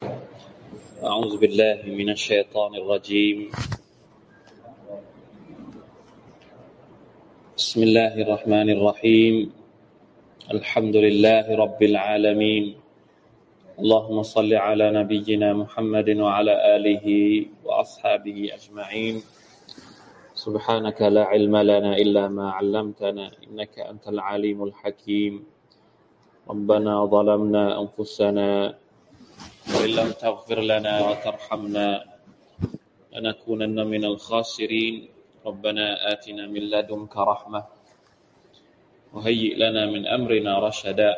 أعوذ بالله من الشيطان الرجيم. بسم الله الرحمن الرحيم. الحمد لله رب العالمين. اللهم صل على نبينا محمد وعلى آله وأصحابه أجمعين. سبحانك لا علم لنا إلا ما علمتنا إنك أنت العليم الحكيم. ربنا ظلمنا أنفسنا وإن لم تغفر لنا وترحمنا لنكونن من الخاسرين. ربنا آتنا من لدنك رحمة وهيئ لنا من أمرنا رشدا.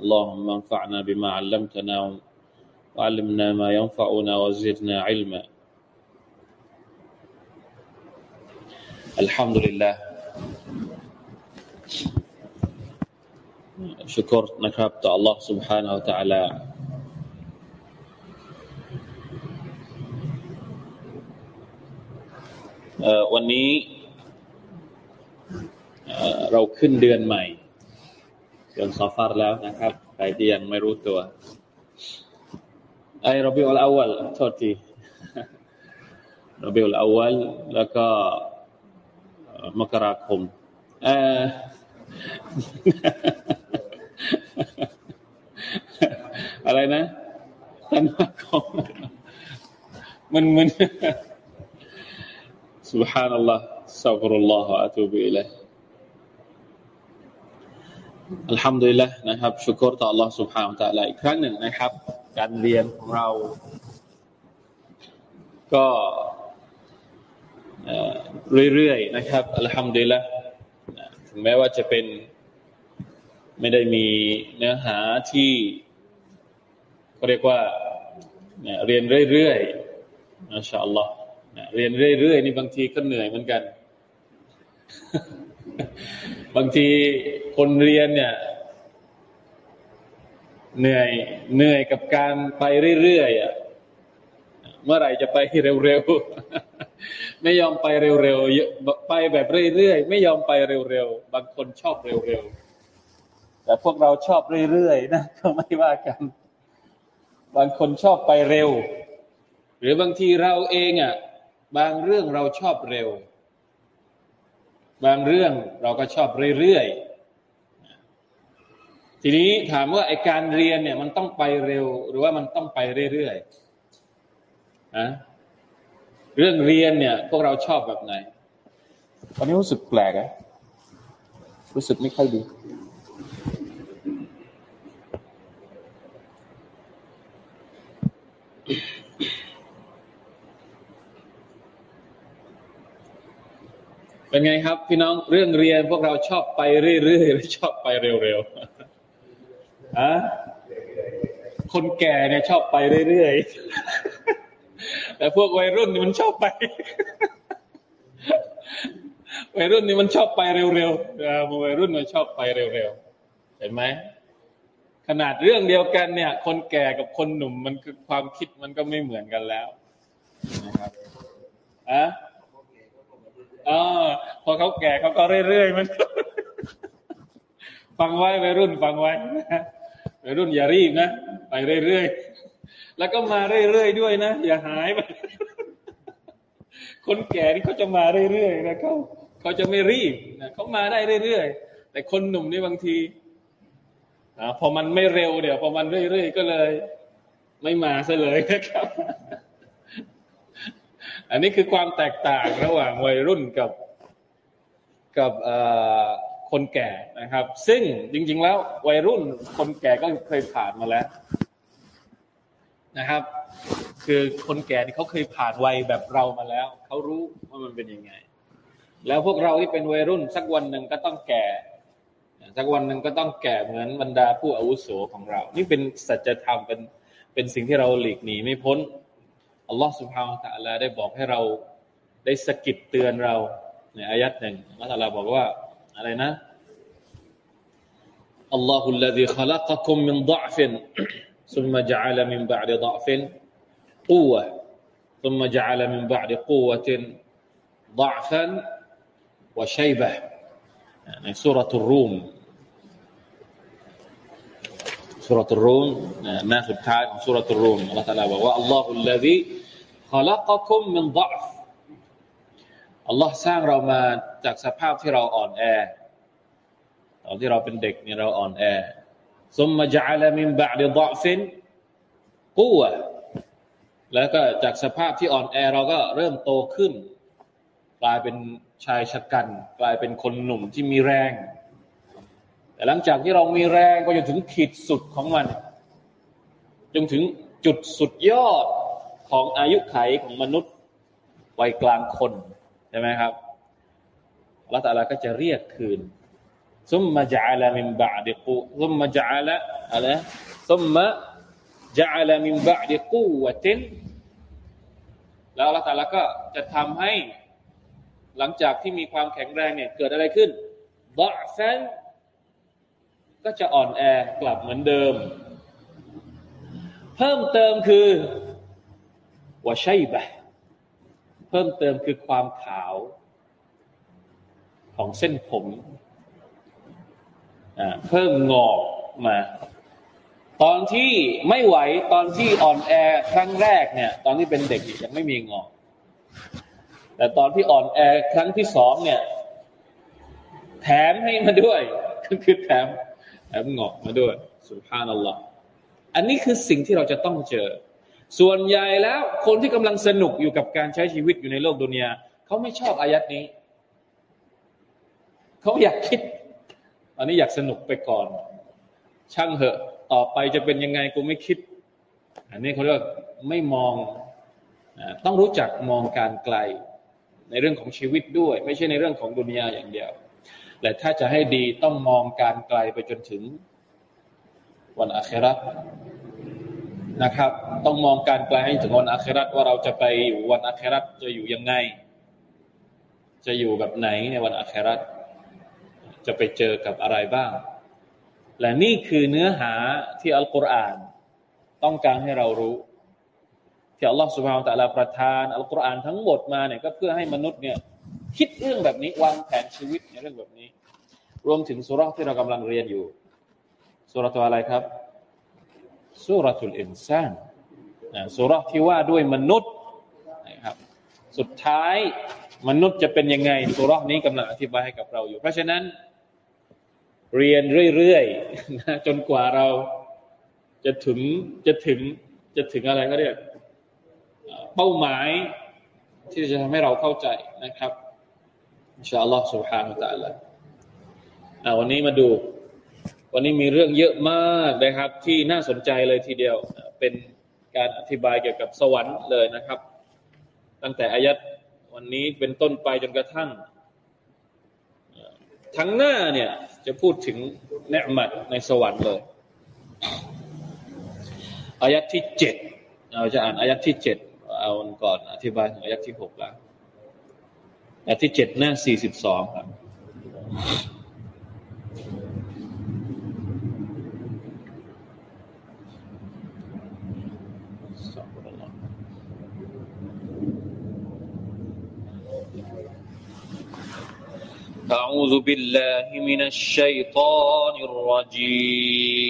اللهم انفعنا بما علمتنا وعلمنا ما ينفعنا وزدنا علما. الحمد لله. ชุกรนะครับต่อ Allah سبحانه และ تعالى วันนี้เราขึ้นเดือนใหม่เดือนซอฟาร์แล้วนะครับใครที่ยังไม่รู้ตัวไอรบิอุลอาวลโทษทีรบิอุลอาวลแล้วก็มกราคมอ ะไรนะธันวาคมมันมัน سبحان الله استغفر الله واتوب اليه อัลฮัมดุลิลละนะครับชุกรต่อ Allah سبحانه และ تعالى อีกครั้งหนึ่งนะครับ การเรียนของเรา ก็เรื่อยๆนะครับอัลฮัมดุลิลละถึงแม้ว่าจะเป็นไม่ได้มีเนื้อหาที่ เขาเรียกว่าเรียนเรื่อยๆนะชาอัลลอฮ์เรียนเรื่อยๆนี่บางทีก็เหนื่อยเหมือนกัน บางทีคนเรียนเนี่ย เหนื่อยเหนื่อยกับการไปเรื่อยๆอะเมื่อไหร่จะไปเร็วๆ ไม่ยอมไปเร็วๆ ไปแบบเรื่อยๆ ไม่ยอมไปเร็วๆ บางคนชอบเร็วๆ แต่พวกเราชอบเรื่อยๆ นะก็ไม่ว่ากัน บางคนชอบไปเร็ว หรือบางทีเราเองอะบางเรื่องเราชอบเร็ว บางเรื่องเราก็ชอบเรื่อยๆทีนี้ถามว่าไอการเรียนเนี่ยมันต้องไปเร็ว หรือว่ามันต้องไปเรื่อยๆนะเรื่องเรียนเนี่ย พวกเราชอบแบบไหนตอนนี้รู้สึกแปลกอะรู้สึกไม่ค่อยดี เป็นไงครับ พี่น้องเรื่องเรียนพวกเราชอบไปเรื่อยๆหรือชอบไปเร็วๆอะคนแก่เนี่ยชอบไปเรื่อยๆแต่พวกวัยรุ่นนี่มันชอบไปวัยรุ่นนี่มันชอบไปเร็วๆวัยรุ่นมันชอบไปเร็วๆเห็นไหมขนาดเรื่องเดียวกันเนี่ย คนแก่กับคนหนุ่มมันคือความคิดมันก็ไม่เหมือนกันแล้วนะครับอะ ออพอเขาแก่เขาก็เรื่อยๆมัน ฟังไว้วัยรุ่นฟังไว้วัยรุ่นอย่ารีบนะไปเรื่อยๆแล้วก็มาเรื่อยๆด้วยนะอย่าหายไปคนแก่นี่เขาจะมาเรื่อยๆนะเขาเขาจะไม่รีบนะเขามาได้เรื่อยๆแต่คนหนุ่มนี่บางทีอพอมันไม่เร็วเดี๋ยวพอมันเรื่อยๆก็เลย ไม่มาซะเลยนะครับ อันนี้คือความแตกต่างระหว่างวัยรุ่นกับกับคนแก่นะครับ ซึ่งจริง ๆ แล้ววัยรุ่นคนแก่ก็เคยผ่านมาแล้วนะครับ คือคนแก่นี่เขาเคยผ่านวัยแบบเรามาแล้วเขารู้ว่ามันเป็นยังไง แล้วพวกเราที่เป็นวัยรุ่น สักวันหนึ่งก็ต้องแก่สักวันหนึ่งก็ต้องแก่เหมือนบรรดาผู้อาวุโสของเรา นี่เป็นสัจธรรมเป็นเป็นสิ่งที่เราหลีกหนีไม่พ้น อัลลอฮ์ سبحانه และ تعالى ได้บอกให้เราได้สกิดเตือนเราในอายัดหนึ่งอัลลอฮ์บอกว่าอะไรนะ الله الذي خلقكم من ضعف ثم جعل من بعد ضعف قوة ثم جعل من بعد قوة ضعفا وشيبة ในสุรทูรุม سورة الروم หน้าสุดท้ายของسورة الرومอัลลอฮฺตาลาอว่าالله الذي خلقكم من ضعفอัลลอฮ์สร้างเรามาจากสภาพที่เราอ่อนแอ ตอนที่เราเป็นเด็กนี่เราอ่อนแอثم جعل من بعد ضعف قوةแล้วก็จากสภาพที่อ่อนแอเราก็เริ่มโตขึ้น กลายเป็นชายฉกรรจ์ กลายเป็นคนหนุ่มที่มีแรง แต่หลังจากที่เรามีแรงก็จะถึงขีดสุดของมัน จนถึงจุดสุดยอดของอายุไขของมนุษย์วัยกลางคนใช่ไหมครับละตาลาก็จะเรียกคืนซุมมาจาลมินบาดิกูซุมมาจาลอะไรซุมมาจาลมินบาดิกูวะตินแล้วละตาลาก็จะทำให้ หลังจากที่มีความแข็งแรงเนี่ย เกิดอะไรขึ้นดะซัน ก็จะอ่อนแอกลับเหมือนเดิม เพิ่มเติมคือวะชัยบะเพิ่มเติมคือความขาวของเส้นผมเพิ่มงอกมา ตอนที่ไม่ไหวตอนที่อ่อนแอครั้งแรกเนี่ย ตอนที่เป็นเด็กยังไม่มีงอก แต่ตอนที่อ่อนแอครั้งที่สองเนี่ย แถมให้มาด้วย ก็คือแถม แถมงอกมาด้วยสุภานัลลอฮ์อันนี้คือสิ่งที่เราจะต้องเจอ ส่วนใหญ่แล้วคนที่กำลังสนุกอยู่กับการใช้ชีวิตอยู่ในโลกดุนยาเขาไม่ชอบอายัดนี้ เขาอยากคิด อันนี้อยากสนุกไปก่อน ช่างเหอะ ต่อไปจะเป็นยังไงกูไม่คิด อันนี้เขาเรียกไม่มอง ต้องรู้จักมองการไกลในเรื่องของชีวิตด้วย ไม่ใช่ในเรื่องของดุนยาอย่างเดียว แต่ถ้าจะให้ดีต้องมองการไกลไปจนถึง วันอาครานะครับ ต้องมองการไกลให้ถึงวันอาคราว่าเราจะไปอยู่วันอาคราจะอยู่ยังไง จะอยู่แบบไหนในวันอาคราจะไปเจอกับอะไรบ้าง และนี่คือเนื้อหาที่อัลกุรอานต้องการให้เรารู้ที่อัลลอฮฺสุบฮานตะลาประทานอัลกุรอานทั้งหมดมาเนี่ยก็เพื่อให้มนุษย์เนี่ย คิดเรื่องแบบนี้วางแผนชีวิตในเรื่องแบบนี้ รวมถึงสุราที่เรากำลังเรียนอยู่สุราตัวอะไรครับสุรทุลอินซานสุราที่ว่าด้วยมนุษย์นะครับ สุดท้ายมนุษย์จะเป็นยังไงสุรานี้กำลังอธิบายให้กับเราอยู่ เพราะฉะนั้น เรียนเรื่อยๆจนกว่าเราจะถึงจะถึงจะถึงอะไรก็เรียกเป้าหมายที่จะทำให้เราเข้าใจนะครับ อินชาอัลลอฮ์ سبحانه และ تعالى วันนี้มาดู วันนี้มีเรื่องเยอะมากนะครับ ที่น่าสนใจเลยทีเดียว เป็นการอธิบายเกี่ยวกับสวรรค์เลยนะครับ ตั้งแต่อายัดวันนี้เป็นต้นไปจนกระทั่งทั้งหน้าเนี่ยจะพูดถึงเนืมัดในสวรรค์เลย อายัดที่เจ็ดเราจะอ่านอายัดที่เจ็ดเอาก่อนอธิบายถึงอายัดที่หกแล้ว อายัดที่เจ็ดหน้าสี่สิบสองครับ أعوذ بالله من الشيطان الرجيم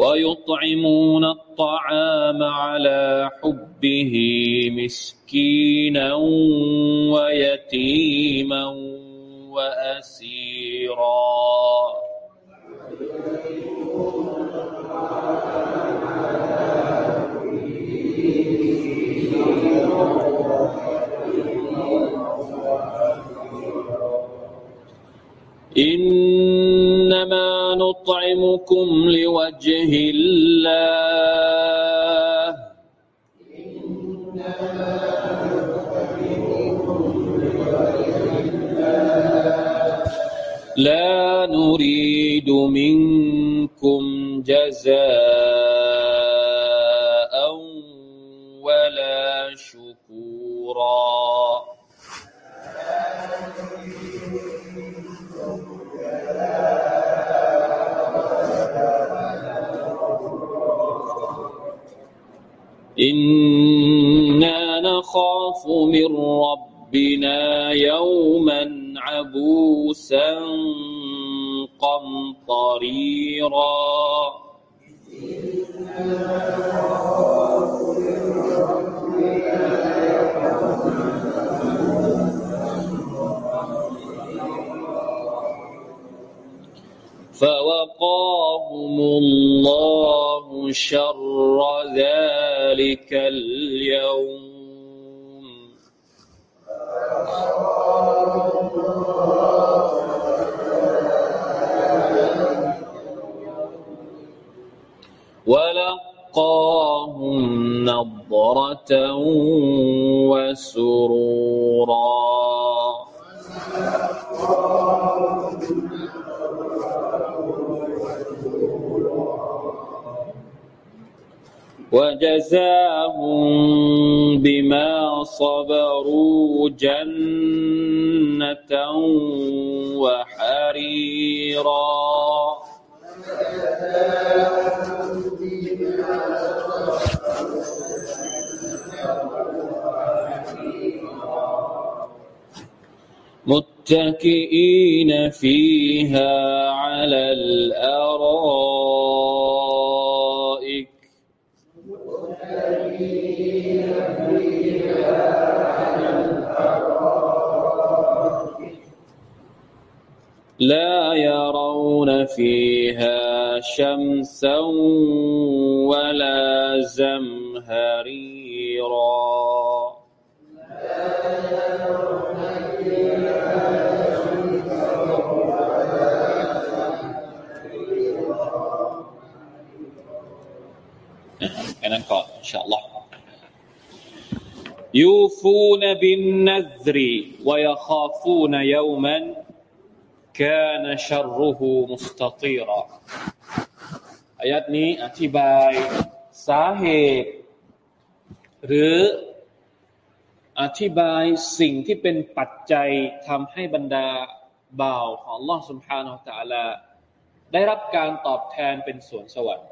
ويطعمون الطعام على حبه مسكينا ويتيما وأسيرا. إنما نطعمكم لوجه الله. لا نريد منكم جزاء. إنا نخاف من ربنا يوما عبوسا قمطريرا فوقاهم الله شر ذلك اليوم. ولقاهم نضرة وجزاهم بما صبروا جنة وحريرا. متكئين فيها على الأرائك. يرون فيها شمسا ولا زمهريرا. قال إن شاء الله يوفون بالنذر ويخافون يوما كان شره مستطيرا อายัดนี้อธิบายสาเหตุ หรืออธิบายสิ่งที่เป็นปัจจัยทำให้บรรดาบ่าวของ Allah سبحانه และ تعالى ได้รับการตอบแทนเป็นส่วนสวรรค์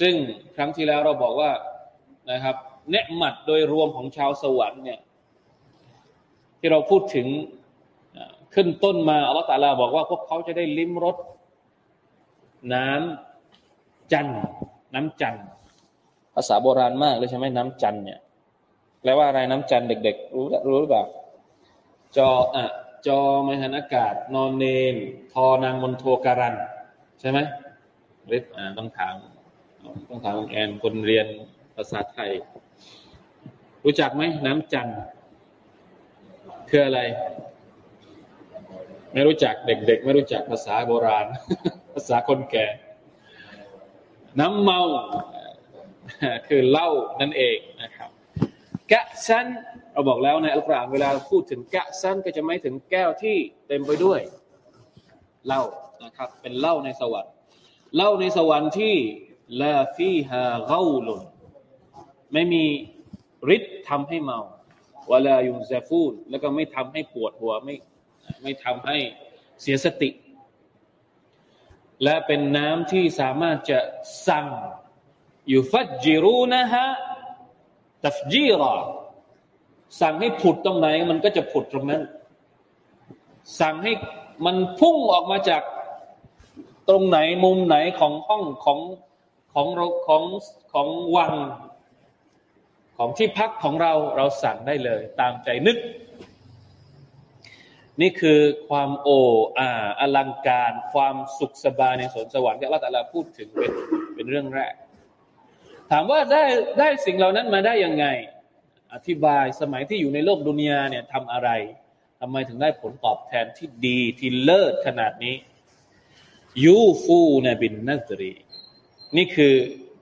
ซึ่งครั้งที่แล้วเราบอกว่านะครับ เนืหมัดโดยรวมของชาวสวรรค์เนี่ย ที่เราพูดถึง ขึ้นต้นมาอัลลอฮฺตาลาบอกว่าพวกเขาจะได้ลิ้มรสน้ำจันน้ำจันภาษาโบราณมากเลยใช่ไหมน้ำจันเนี่ยแปลว่าอะไรน้ำจันเด็ก ๆ รู้รู้หรือเปล่าจออะจอมหันอากาศ นอนเนน ทอนางมนโทการัน ใช่ไหมเล็อ่าต้องถามต้องถามแอนคนเรียนภาษาไทย รู้จักไหมน้ำจันคืออะไร ไม่รู้จักเด็ก ๆ ไม่รู้จักภาษาโบราณ ภาษาคนแก่ น้ำเมา คือเหล้านั่นเองนะครับกะซันเราบอกแล้วในอัลกุรอานเวลาพูดถึงกะซันก็จะไม่ถึงแก้วที่เต็มไปด้วยเหล้านะครับ เป็นเหล้าในสวรรค์เหล้าในสวรรค์ที่ลาฟีฮาเกาลุนไม่มีฤทธิ์ทำให้เมาวลายุนซาฟูนแล้วก็ไม่ทำให้ปวดหัวไม่ ไม่ทำให้เสียสติ และเป็นน้ำที่สามารถจะสั่งอยู่ฟัดจิรูนะฮะตัฟจีรอสั่งให้ผุดตรงไหน มันก็จะผุดตรงนั้น สั่งให้มันพุ่งออกมาจากตรงไหนมุมไหนของห้องของของของของวัง ของที่พักของเราเราสั่งได้เลย ตามใจนึก นี่คือความโอ้อาอลังการความสุขสบายในสวนสวรรค์ที่อัลลอฮฺพูดถึงเป็นเป็นเรื่องแรก ถามว่าได้ได้สิ่งเหล่านั้นมาได้ยังไง อธิบายสมัยที่อยู่ในโลกดุนยาเนี่ยทำอะไรทำไมถึงได้ผลตอบแทนที่ดีที่เลิศขนาดนี้ ยูฟูนบินนัตรี นี่คือ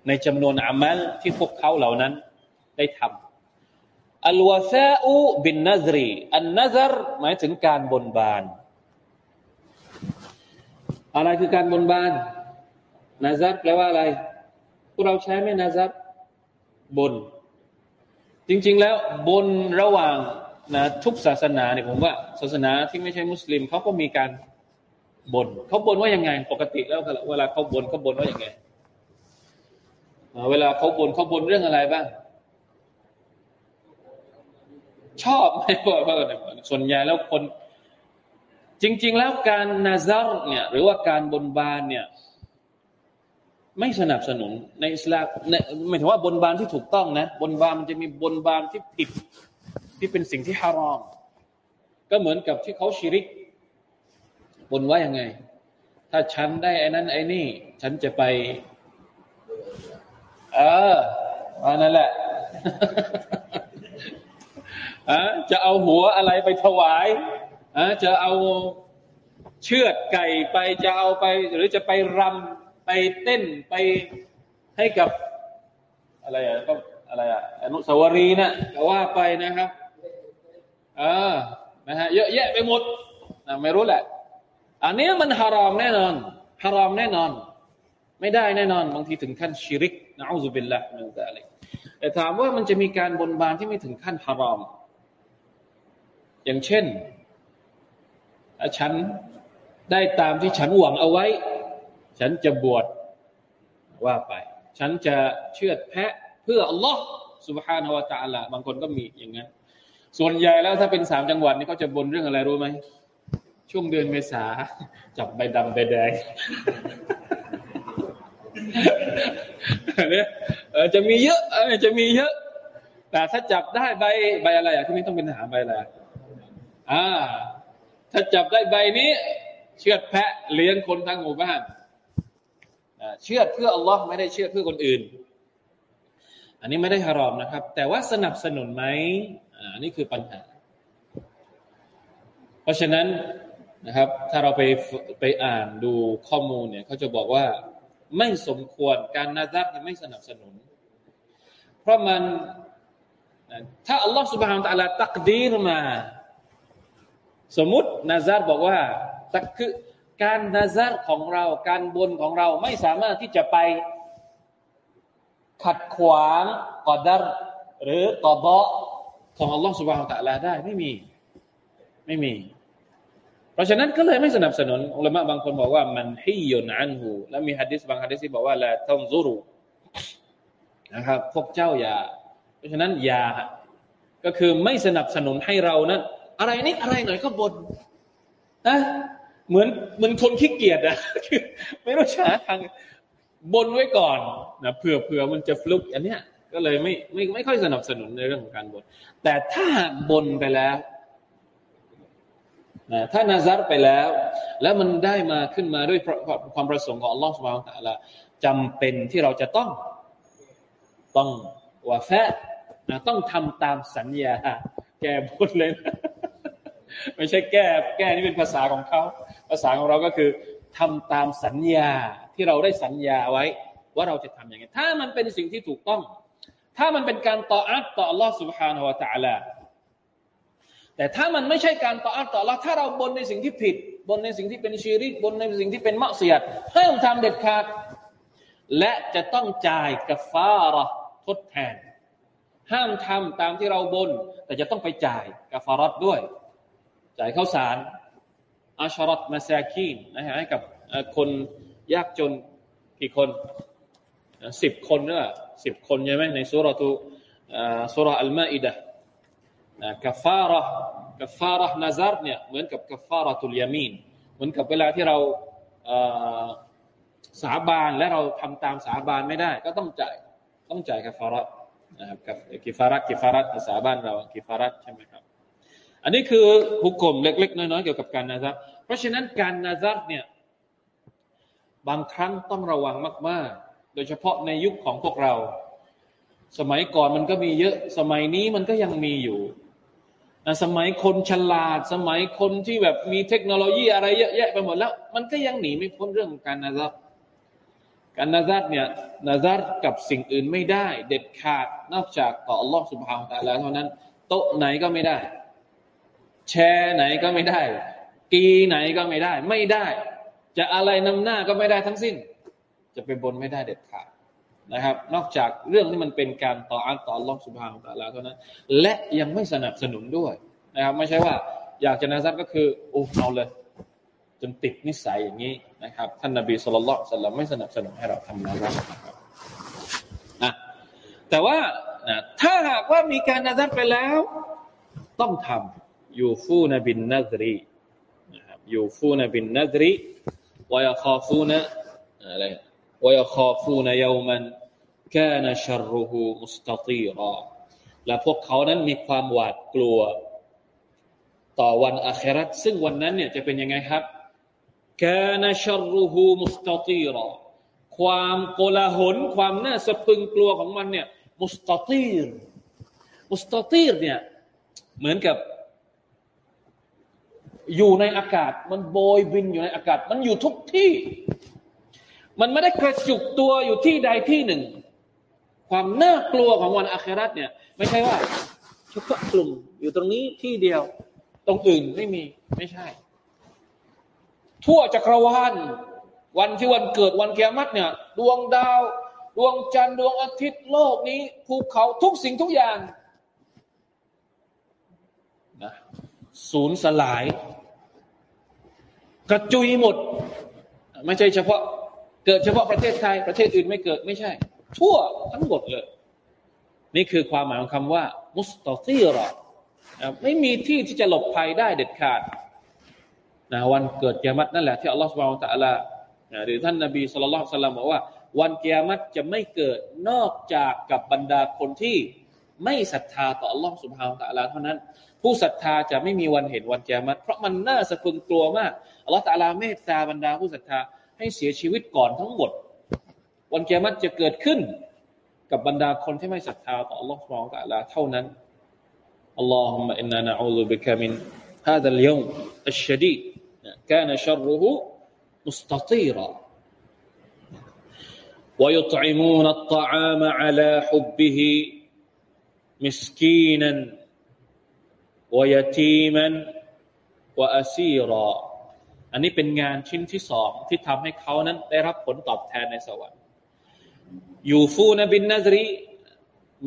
ในจำนวนอามัลที่พวกเขาเหล่านั้นได้ทำ อัลวาซาอูบินนัซรีอันนัซรหมายถึงการบนบาน อะไรคือการบนบานนาซัดแปลว่าอะไร พวกเราใช้ไหมนาซัดบน จริง ๆ แล้วบนระหว่างนะทุกศาสนาเนี่ยผมว่า ศาสนาที่ไม่ใช่มุสลิมเขาก็มีการบนเขาบนว่ายังไง ปกติแล้วเวลาเขาบนเขาบนว่ายังไง เวลาเขาบนเขาบนเรื่องอะไรบ้าง ชอบไหมว่าส่วนใหญ่แล้วคน จริง ๆ แล้วการนาซาร์เนี่ย หรือว่าการบนบานเนี่ย ไม่สนับสนุนในอิสลามหมายถึงว่าบนบานที่ถูกต้องนะ บนบานมันจะมีบนบานที่ผิดที่เป็นสิ่งที่ฮารอม ก็เหมือนกับที่เขาชิริก บนว่ายังไง ถ้าฉันได้ไอ้นั้น ไอ้นี่ ฉันจะไป เอออันนั่นแหละ อะจะเอาหัวอะไรไปถวายอะจะเอาเชือดไก่ไปจะเอาไป หรือจะไปรำไปเต้นไปให้กับอะไรอะก็อะไรอะอนุสาวรีย์นะก็ว่าไปนะครับเออนะฮะเยอะแยะไปหมดนะไม่รู้แหละ อันนี้มันฮารอมแน่นอนฮารอมแน่นอน ไม่ได้แน่นอน บางทีถึงขั้นชิริกนะอูซุบิลละมินซาลิกแต่ถามว่ามันจะมีการบนบานที่ไม่ถึงขั้นฮารอม อย่างเช่นถ้าฉันได้ตามที่ฉันหวังเอาไว้ ฉันจะบวชว่าไป ฉันจะเชื่อแพะเพื่ออัลลอฮ์สุบฮานาวะตาละบางคนก็มีอย่างนั้น ส่วนใหญ่แล้วถ้าเป็นสามจังหวัดนี่เขาจะบนเรื่องอะไรรู้ไหม ช่วงเดือนเมษาจับใบดำใบแดงเออจะมีเยอะจะมีเยอะ แต่ถ้าจับได้ใบใบอะไรอะที่ไม่ต้องเป็นทหารใบอะไร อ่าถ้าจับได้ใบนี้ เชือดแพะเลี้ยงคนทั้งหมู่บ้านเชื่อเพื่ออัลลอฮ์ไม่ได้เชื่อเพื่อคนอื่น อันนี้ไม่ได้ฮารอมนะครับ แต่ว่าสนับสนุนไหมอันนี้คือปัญหา เพราะฉะนั้นนะครับ ถ้าเราไปไปอ่านดูข้อมูลเนี่ยเขาจะบอกว่าไม่สมควรการนาซักไม่สนับสนุน เพราะมันถ้าอัลลอฮฺสุบฮานตะลาตักดีรมา สมมตินาซารบอกว่าตักคือการนาซารของเราการบนของเราไม่สามารถที่จะไปขัดขวางกอดัรหรือกอบะของอัลลอฮฺสุบฮานตะลาได้ไม่มีไม่มี เพราะฉะนั้นก็เลยไม่สนับสนุนอุลามะบางคนบอกว่ามันฮิยนอันหูแล้วมีฮะดิษบางฮะดิษที่บอกว่าละทองซุรุนะครับพวกเจ้าอย่า เพราะฉะนั้นอย่าก็คือไม่สนับสนุนให้เรานั้น อะไรนิดอะไรหน่อยก็บนนะเหมือนเหมือนคนขี้เกียจอะไม่รู้ชาทางบนไว้ก่อนนะเผื่อเผื่อมันจะฟลุกอันเนี้ยก็เลยไม่ไม่ไม่ค่อยสนับสนุนในเรื่องของการบนแต่ถ้าบนไปแล้วนะถ้านาซัรไปแล้ว แล้วมันได้มาขึ้นมาด้วยความประสงค์ของอัลลอฮฺสุบฮานะละจำเป็นที่เราจะต้องต้องวาแฟนะต้องทำตามสัญญา แก้บนเลยนะ ไม่ใช่แก้ แก้นี่เป็นภาษาของเขา ภาษาของเราก็คือ ทำตามสัญญาที่เราได้สัญญาไว้ ว่าเราจะทำอย่างไรถ้ามันเป็นสิ่งที่ถูกต้องถ้ามันเป็นการต่ออัตต่อ Allah سبحانه และ تعالى แต่ถ้ามันไม่ใช่การต่ออัตต่อ Allah ถ้าเราบนในสิ่งที่ผิด บนในสิ่งที่เป็นชีริกบนในสิ่งที่เป็นมะเสียดห้ามทำเด็ดขาด และจะต้องจ่ายกัฟาระทดแทน ห้ามทำตามที่เราบน แต่จะต้องไปจ่ายกัฟารัตด้วย จ่ายข้าวสารอาชรัตมาซาคีนนะฮะให้กับคนยากจนกี่คนสิบคนเนอะสิบคนใช่ไหมในสุรทูสุรอัลมาอิดะกัฟฟาระกัฟฟาระนาซารเนี่ยเหมือนกับกัฟฟาระตุลยามีนเหมือนกับเวลาที่เราสาบานและเราทำตามสาบานไม่ได้ ก็ต้องจ่ายต้องจ่ายกัฟฟาระนะครับกับกิฟารัตกิฟารัตภาษาบ้านเรากิฟารัตใช่ไหมครับ อันนี้คือหุกกลมเล็ก ๆ น้อยๆเกี่ยวกับการนาซารเพราะฉะนั้นการนาซารเนี่ยบางครั้งต้องระวังมาก ๆ โดยเฉพาะในยุคของพวกเรา สมัยก่อนมันก็มีเยอะ สมัยนี้มันก็ยังมีอยู่สมัยคนฉลาด สมัยคนที่แบบมีเทคโนโลยีอะไรเยอะแยะไปหมดแล้ว มันก็ยังหนีไม่พ้นเรื่องของการนาซัดการนาซัดเนี่ยนาซัดกับสิ่งอื่นไม่ได้ เด็ดขาดนอกจากต่ออัลลอฮฺสุบฮาวตะลาเท่านั้น โต๊ะไหนก็ไม่ได้ แชร์ไหนก็ไม่ได้ กีไหนก็ไม่ได้ ไม่ได้ จะอะไรนำหน้าก็ไม่ได้ทั้งสิ้น จะไปบนไม่ได้เด็ดขาดนะครับ นอกจากเรื่องที่มันเป็นการต่ออันต่อรองสุภาของตาลาเท่านั้น และยังไม่สนับสนุนด้วยนะครับ ไม่ใช่ว่าอยากจะนาซัดก็คือโอ้เอาเลย จนติดนิสัยอย่างนี้นะครับ ท่านนบีสุลต่านสัลลัมไม่สนับสนุนให้เราทำนาซัดนะครับนะแต่ว่าถ้าหากว่ามีการนาซัดไปแล้ว ต้องทำ ยูฟูนบินนัซรีนะครับยูฟูนบินนัซรีวายคอฟูนอะไรวายคอฟูนยามันกานชรรุหูมุสตตีรอและพวกเขานั้นมีความหวาดกลัว ต่อวันอาคราตซึ่งวันนั้นเนี่ยจะเป็นยังไงครับกานชรรุหูมุสตตีรอความโกลาหลความน่าสะพึงกลัวของมันเนี่ยมุสตตีรมุสตตีรเนี่ยเหมือนกับ อยู่ในอากาศ มันโบยบินอยู่ในอากาศ มันอยู่ทุกที่ มันไม่ได้กระจุกตัวอยู่ที่ใดที่หนึ่ง ความน่ากลัวของวันอาคราตเนี่ย ไม่ใช่ว่าเฉพาะกลุ่มอยู่ตรงนี้ที่เดียว ตรงอื่นไม่มีไม่ใช่ ทั่วจักรวาลวันที่วันเกิดวันเกียรติเนี่ย ดวงดาว ดวงจันทร์ดวงอาทิตย์โลกนี้ภูเขาทุกสิ่งทุกอย่างนะ ศูนย์สลาย กระจุยหมด ไม่ใช่เฉพาะ เกิดเฉพาะประเทศไทย ประเทศอื่นไม่เกิดไม่ใช่ ทั่วทั้งหมดเลย นี่คือความหมายของคำว่า มุสตอซีรอไม่มีที่ที่จะหลบภัยได้เด็ดขาดนะวันเกิดเกียรตินั่นแหละที่อัลลอฮฺสุบไบร์ตะลาหรือท่านนบีสุลต่านสัลลัมบอกว่า วันเกียรติจะไม่เกิดนอกจากกับบรรดาคนที่ไม่ศรัทธาต่ออัลลอฮฺสุบฮาวตะลาเท่านั้น ผู้ศรัทธาจะไม่มีวันเห็นวันเกียรติเพราะมันน่าสะพึงกลัวมากอัลลอฮฺตะลาเมตตาบรรดาผู้ศรัทธาให้เสียชีวิตก่อนทั้งหมด วันเกียรติจะเกิดขึ้น กับบรรดาคนที่ไม่ศรัทธาต่ออัลลอฮฺสุบฮาวตะลาเท่านั้นอัลลอฮุมะอินนานะอูซุบิกะมิน هذا اليوم الشديد كان شره مستطيرا ويطعمون الطعام على حبه مسكينا วยตีมันวาซีรอ อันนี้เป็นงานชิ้นที่สองที่ทำให้เขานั้นได้รับผลตอบแทนในสวรรค์يوفون بالنذر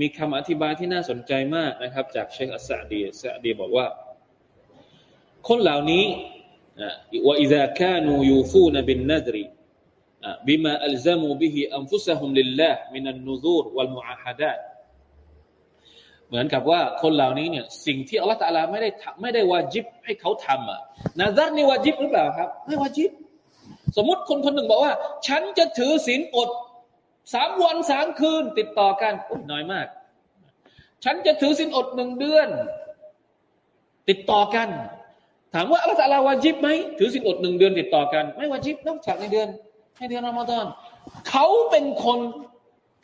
มีคำอธิบายที่น่าสนใจมากนะครับ จากเชคอัสซาดีอัซาดีบอกว่า คนเหล่านี้وإذا كانوا يوفون بالنذر بما ألزموا به أنفسهم لله من النذور والمعاهدات เหมือนกับว่าคนเหล่านี้เนี่ยสิ่งที่อัลลอฮฺตาลาไม่ได้ไม่ได้واجبให้เขาทำอะنذرนี่واجبหรือเปล่าครับ ไม่واجب สมมติคนคนหนึ่งบอกว่า ฉันจะถือศีลอดสามวันสามคืน ติดต่อกันน้อยมาก ฉันจะถือศีลอดหนึ่งเดือน ติดต่อกัน ถามว่าอัลลอฮฺตาลาวาจิบไหมถือศีลอดหนึ่งเดือน ติดต่อกัน ไม่วาจิบนอกจากในเดือนในเดือนรอมฎอนเขาเป็นคน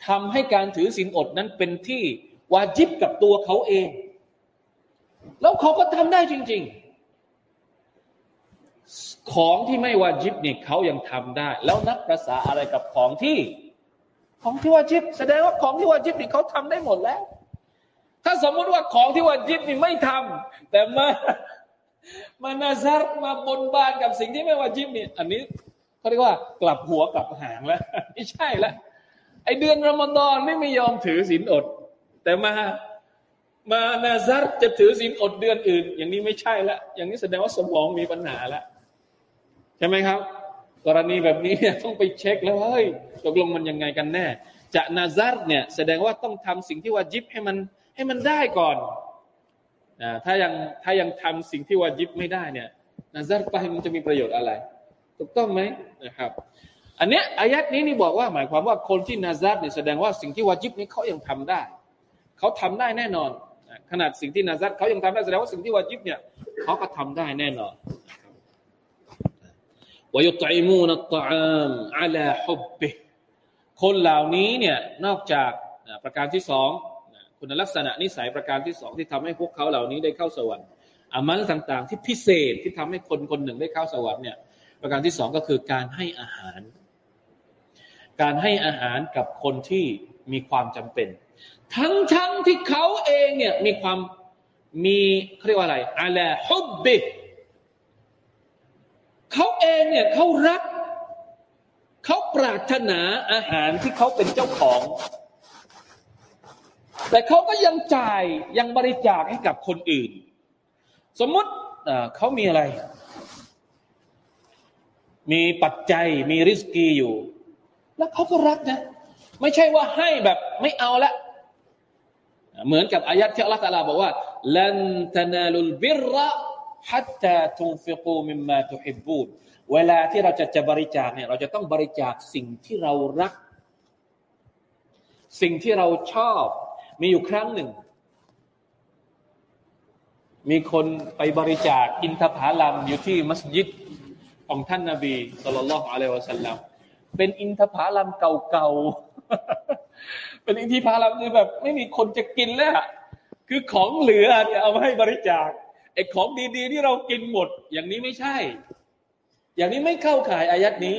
ทำให้การถือศีลอดนั้นเป็นที่ วาจิบกับตัวเขาเอง แล้วเขาก็ทำได้จริง ๆ ของที่ไม่วาจิบเนี่ยเขายังทำได้ แล้วนับภาษาอะไรกับของที่ ของที่วาจิบ แสดงว่าของที่วาจิบนี่เขาทำได้หมดแล้ว ถ้าสมมติว่าของที่วาจิบนี่ไม่ทำแต่มามานาซารมาบนบานกับสิ่งที่ไม่วาจิบนี่อันนี้เขาเรียกว่ากลับหัวกลับหางแล้วไม่ใช่แล้วไอเดือนรอมฎอนไม่ไม่ยอมถือศีลอด แต่มามานาซัรจะถือศีลอดเดือนอื่น อย่างนี้ไม่ใช่ละอย่างนี้แสดงว่าสมองมีปัญหาแล้วใช่ไหมครับ กรณีแบบนี้เนี่ยต้องไปเช็คแล้วเฮ้ยตกลงมันยังไงกันแน่ จะนาซัรเนี่ยแสดงว่าต้องทำสิ่งที่วาจิบให้มันให้มันได้ก่อนนะถ้ายังถ้ายังทำสิ่งที่วาจิบไม่ได้เนี่ยนาซัรไปมันจะมีประโยชน์อะไร ถูกต้องไหมนะครับ อันเนี้ยอายัดนี้นี่บอกว่าหมายความว่าคนที่นาซัรเนี่ยแสดงว่าสิ่งที่วาจิบนี้เขายังทำได้ เขาทำได้แน่นอน ขนาดสิ่งที่นาซัดเขายังทำได้แสดงว่าสิ่งที่วาจิบเนี่ยเขาก็ทำได้แน่นอนวยุตอิมูนัตตามอัลาฮุบบิคนเหล่านี้เนี่ยนอกจากประการที่สองคุณลักษณะนิสัยประการที่สองที่ทำให้พวกเขาเหล่านี้ได้เข้าสวรรค์อามัลต่างๆ ที่พิเศษที่ทำให้คนคนหนึ่งได้เข้าสวรรค์เนี่ยประการที่สองก็คือการให้อาหาร การให้อาหารกับคนที่มีความจำเป็น ทั้งทั้งที่เขาเองเนี่ยมีความมีเขาเรียกว่าอะไรอะไรฮุบบิเขาเองเนี่ยเขารัก เขาปรารถนาอาหารที่เขาเป็นเจ้าของ แต่เขาก็ยังจ่ายยังบริจาคให้กับคนอื่น สมมติเขามีอะไร มีปัจจัยมีริสกีอยู่ แล้วเขาก็รักนะ ไม่ใช่ว่าให้แบบไม่เอาละ เหมือนกับอายัดที่อัลลอฮฺตาลาบอกว่าลันตนาลุลบิรระฮัตตาตุนฟิกูมิมมาตุฮิบบูนเวลาที่เราจะจะบริจาคเนี่ย เราจะต้องบริจาคสิ่งที่เรารัก สิ่งที่เราชอบ มีอยู่ครั้งหนึ่ง มีคนไปบริจาคอินทผลัมอยู่ที่มัสยิดของท่านนาบีสุลต่านละอะลัยวะสัลลัมเป็นอินทผลัมเก่าๆ เป็นอินทผลัมที่แบบไม่มีคนจะกินแล้วคือของเหลือเนี่ยเอามาให้บริจาคไอ้ของดีๆที่เรากินหมด อย่างนี้ไม่ใช่ อย่างนี้ไม่เข้าข่ายอายัดนี้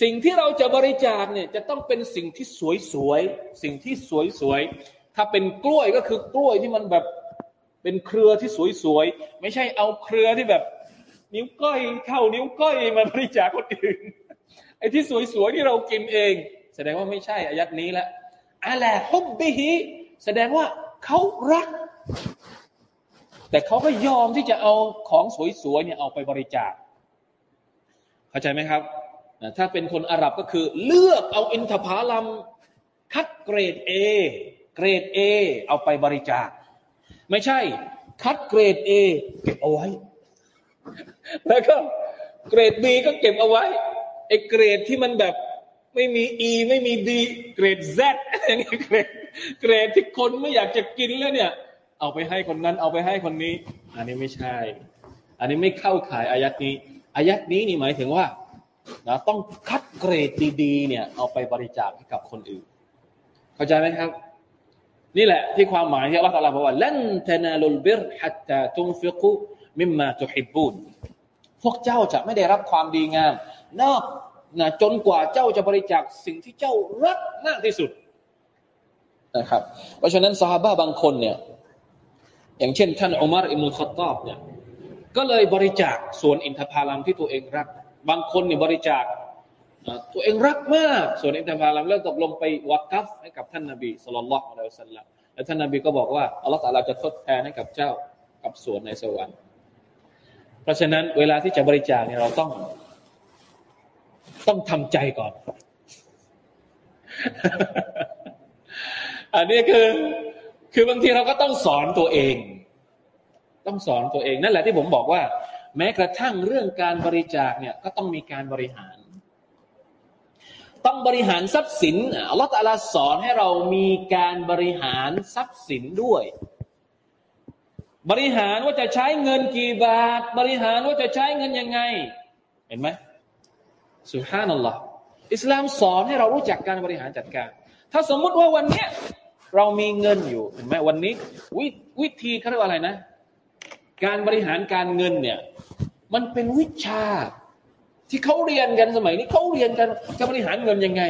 สิ่งที่เราจะบริจาคเนี่ยจะต้องเป็นสิ่งที่สวยๆสิ่งที่สวยๆถ้าเป็นกล้วยก็คือกล้วยที่มันแบบเป็นเครือที่สวยๆไม่ใช่เอาเครือที่แบบ นิ้วก้อยเข้านิ้วก้อยมาบริจาคคนอื่นไอ้ที่สวยๆที่เรากินเอง แสดงว่าไม่ใช่อายัดนี้ละ อะลฮุบบิฮิแสดงว่าเขารัก แต่เขาก็ยอมที่จะเอาของสวยๆเนี่ยเอาไปบริจาค เข้าใจไหมครับ ถ้าเป็นคนอาหรับก็คือ เลือกเอาอินทผลัมคัดเกรด A เกรด A เอาไปบริจาค ไม่ใช่ คัดเกรด A เก็บเอาไว้ แล้วก็เกรด B ก็เก็บเอาไว้ไอ้เกรดที่มันแบบ ไม่มี E ไม่มี D เกรด Z อย่างนี้ยเกรดเกรดที่คนไม่อยากจะกินแล้วเนี่ย เอาไปให้คนนั้นเอาไปให้คนนี้ อันนี้ไม่ใช่ อันนี้ไม่เข้าขายอายัดนี้อายัดนี้นี่หมายถึงว่าเราต้องคัดเกรดดีๆเนี่ยเอาไปบริจาคให้กับคนอื่น เข้าใจไหมครับ นี่แหละที่ความหมายที่อัลลอฮฺบอกว่าลันตนาลุลบิรฮัตตาตุนฟิกุมิมมาตุฮิบูนพวกเจ้าจะไม่ได้รับความดีงาม นอก นะจนกว่าเจ้าจะบริจาคสิ่งที่เจ้ารักมากที่สุดนะครับ เพราะฉะนั้นซาฮาบะบางคนเนี่ย อย่างเช่น ท่านอุมารอิมุลขตอบเนี่ย ก็เลยบริจาคส่วนอินทผลัมที่ตัวเองรัก บางคนเนี่ยบริจาคตัวเองรักมากส่วนอินทผลัมแล้วตกลงไปวักัฟให้กับท่านนบีสุลต่านละอัลลอฮฺสัลลัมและท่านนบีก็บอกว่าอัลลอฮฺตาลาจะทดแทนให้กับเจ้ากับส่วนในสวรรค์ เพราะฉะนั้นเวลาที่จะบริจาคเนี่ยเราต้อง ต้องทำใจก่อน อันนี้คือ คือบางทีเราก็ต้องสอนตัวเอง ต้องสอนตัวเองนั่นแหละที่ผมบอกว่า แม้กระทั่งเรื่องการบริจาคเนี่ย ก็ต้องมีการบริหาร ต้องบริหารทรัพย์สินอัลลอฮฺตาลาสอนให้เรามีการบริหารทรัพย์สินด้วยบริหารว่าจะใช้เงินกี่บาท บริหารว่าจะใช้เงินยังไง เห็นไหม สุฮานัลลอฮ์อิสลามสอนให้เรารู้จักการบริหารจัดการ ถ้าสมมุติว่าวันนี้เรามีเงินอยู่เห็นไหมวันนี้ววิธีเขาเรียกว่าอะไรนะ การบริหารการเงินเนี่ย มันเป็นวิชา ที่เขาเรียนกันสมัยนี้เขาเรียนกันจะบริหารเงินยังไง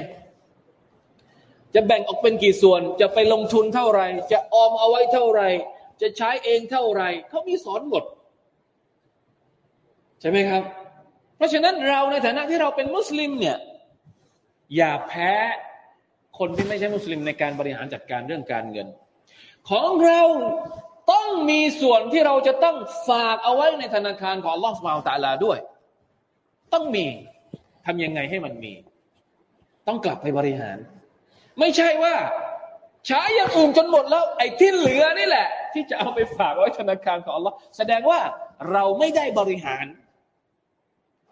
จะแบ่งออกเป็นกี่ส่วน จะไปลงทุนเท่าไหร่ จะออมเอาไว้เท่าไหร่ จะใช้เองเท่าไหร่เขามีสอนหมด ใช่ไหมครับ ราะฉะนั้นเราในฐานะที่เราเป็นมุสลิมเนี่ยอย่าแพ้คนที่ไม่ใช่มุสลิมในการบริหารจัดการเรื่องการเงิน ของเราต้องมีส่วนที่เราจะต้องฝากเอาไว้ในธนาคารของลอสมาลตาลาด้วย ต้องมีทำยังไงให้มันมี ต้องกลับไปบริหาร ไม่ใช่ว่าใช้อย่างอื่นจนหมดแล้ว ไอ้ที่เหลือนี่แหละ ที่จะเอาไปฝากไว้ธนาคารของอัลลอฮ์แสดงว่าเราไม่ได้บริหาร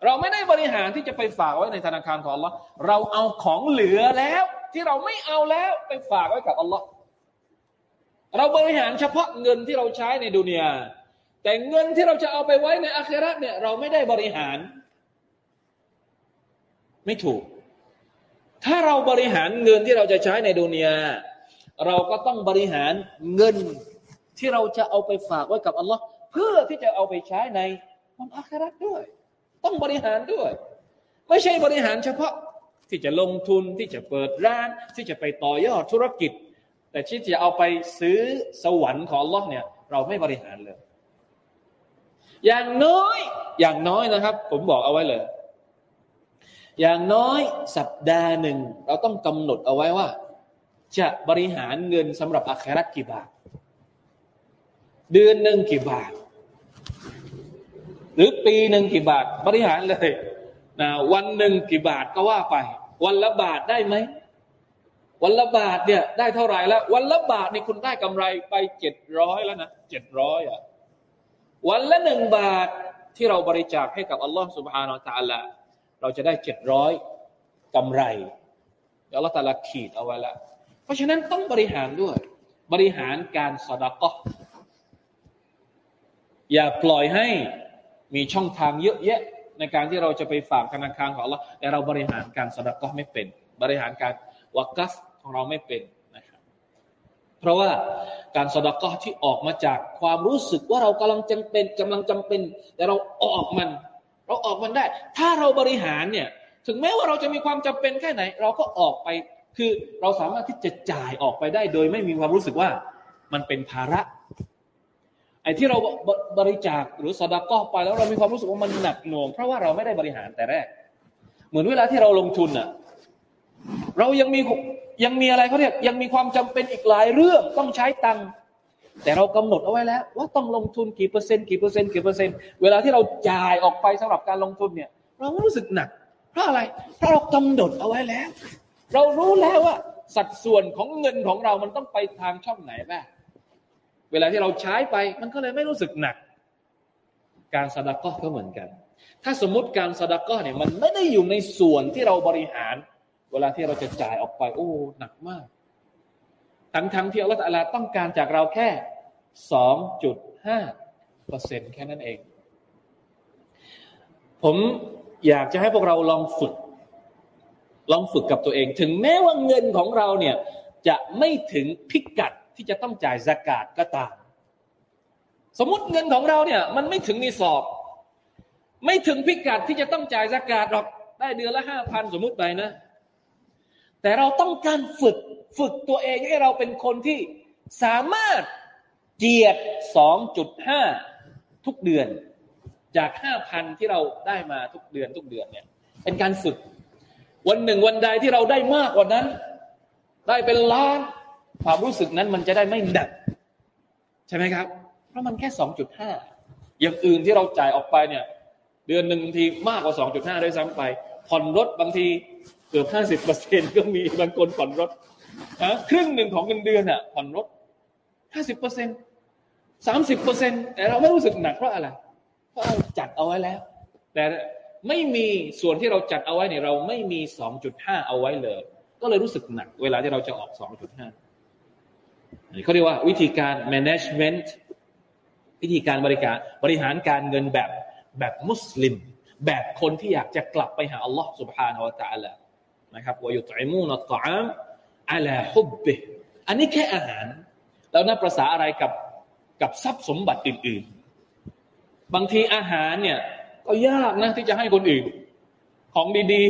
เราไม่ได้บริหารที่จะไปฝากไว้ในธนาคารของอัลลอฮ์เราเอาของเหลือแล้ว ที่เราไม่เอาแล้วไปฝากไว้กับอัลลอฮ์เราบริหารเฉพาะเงินที่เราใช้ในดุนยาแต่เงินที่เราจะเอาไปไว้ในอาคราเนี่ยเราไม่ได้บริหาร ไม่ถูก ถ้าเราบริหารเงินที่เราจะใช้ในดุนยาเราก็ต้องบริหารเงินที่เราจะเอาไปฝากไว้กับอัลลอฮ์เพื่อที่จะเอาไปใช้ในวันอาคราด้วย ต้องบริหารด้วย ไม่ใช่บริหารเฉพาะที่จะลงทุนที่จะเปิดร้าน ที่จะไปต่อยอดธุรกิจ แต่ที่จะเอาไปซื้อสวรรค์ของลอเนี่ย เราไม่บริหารเลย อย่างน้อย อย่างน้อยนะครับ ผมบอกเอาไว้เลย อย่างน้อยสัปดาห์หนึ่ง เราต้องกำหนดเอาไว้ว่า จะบริหารเงินสำหรับอาครากี่บาท เดือนหนึ่งกี่บาท รือปีหนึ่งกี่บาท บริหารเลยนะวันหนึ่งกี่บาทก็ว่าไป วันละบาทได้ไหม วันละบาทเนี่ยได้เท่าไหร่แล้ว วันละบาทนี่คุณได้กำไรไปเจ็ดร้อยแล้วนะเจ็ดร้อยอะวันละหนึ่งบาทที่เราบริจาคให้กับอัลลอฮฺสุบฮานาอัลลอฮฺเราจะได้เจ็ดร้อยกำไรเดี๋ยวอัลลอฮฺตะลาขีดเอาไว้ล้วเพราะฉะนั้นต้องบริหารด้วย บริหารการสดกะอย่าปล่อยให้ มีช่องทางเยอะแยะในการที่เราจะไปฝากธนาคารของเราแต่เราบริหารการสดากะไม่เป็น บริหารการวักัสของเราไม่เป็นนะครับเพราะว่าการสดกะที่ออกมาจากความรู้สึกว่าเรากำลังจำเป็นกำลังจำเป็น แต่เราออกมัน เราออกมันได้ ถ้าเราบริหารเนี่ยถึงแม้ว่าเราจะมีความจำเป็นแค่ไหน เราก็ออกไปคือเราสามารถที่จะจ่ายออกไปได้ โดยไม่มีความรู้สึกว่ามันเป็นภาระ ไอ้ที่เราบริจาคหรือสดกะไปแล้วเรามีความรู้สึกว่ามันหนักหน่วง เพราะว่าเราไม่ได้บริหารแต่แรก เหมือนเวลาที่เราลงทุนอะเรายังมียังมีอะไรเขาเรียกยังมีความจำเป็นอีกหลายเรื่องต้องใช้ตังค์แต่เรากำหนดเอาไว้แล้ว ว่าต้องลงทุนกี่เปอร์เซ็นต์กี่เปอร์เซ็นต์กี่เปอร์เซ็นต์เวลาที่เราจ่ายออกไปสำหรับการลงทุนเนี่ย เราไม่รู้สึกหนัก เพราะอะไรเพราะเรากำหนดเอาไว้แล้ว เรารู้แล้วว่าสัดส่วนของเงินของเรามันต้องไปทางช่องไหนบ้าง เวลาที่เราใช้ไป มันก็เลยไม่รู้สึกหนัก การสดาก็ก็เหมือนกัน ถ้าสมมติการสดาก็เนี่ยมันไม่ได้อยู่ในส่วนที่เราบริหาร เวลาที่เราจะจ่ายออกไป โอ้ หนักมาก ทั้งทั้งที่อัลลอฮฺต้องการจากเราแค่สองจุดห้าเปอร์เซ็นแค่นั้นเอง ผมอยากจะให้พวกเราลองฝึก ลองฝึกกับตัวเอง ถึงแม้ว่าเงินของเราเนี่ยจะไม่ถึงพิกัด ที่จะต้องจ่ายสกาดก็ตาม สมมติเงินของเราเนี่ย มันไม่ถึงนิสอบ ไม่ถึงพิกัดที่จะต้องจ่ายสกาดหรอกได้เดือนละห้าพันสมมติไปนะ แต่เราต้องการฝึกฝึกตัวเองให้เราเป็นคนที่สามารถเจียด 2.5 ทุกเดือน จาก 5,000 ที่เราได้มาทุกเดือนทุกเดือนเนี่ย เป็นการฝึก วันหนึ่งวันใดที่เราได้มากกว่านั้น ได้เป็นล้าน ความรู้สึกนั้นมันจะได้ไม่หนักใช่ไหมครับ เพราะมันแค่2.5อย่างอื่นที่เราจ่ายออกไปเนี่ย เดือนหนึ่งบางทีมากกว่า2.5ด้วยซ้ำไป ผ่อนรถบางทีเกือบห้าสิบเปอร์เซ็นก็มีบางคนผ่อนรถนะครึ่งหนึ่งของเงินเดือนอะผ่อนรถห้าสิบเปอร์เซ็นสามสิบเปอร์เซ็นแต่เราไม่รู้สึกหนักเพราะอะไรเพราะเราจัดเอาไว้แล้ว แต่ไม่มีส่วนที่เราจัดเอาไว้เนี่ยเราไม่มีสองจุดห้าเอาไว้เลย ก็เลยรู้สึกหนัก เวลาที่เราจะออกสองจุดห้า เขาเรียกว่าวิธีการ management วิธีการบริการบริหารการเงินแบบแบบมุสลิม แบบคนที่อยากจะกลับไปหาอัลลอฮ์ سبحانه และ تعالى นะครับวายุตอิมูนตอามอะลาฮุบเบอันนี้แค่อาหาร แล้วนับภาษาอะไรกับกับทรัพย์สมบัติอื่นๆ บางทีอาหารเนี่ย ก็ยากนะที่จะให้คนอื่น ของดี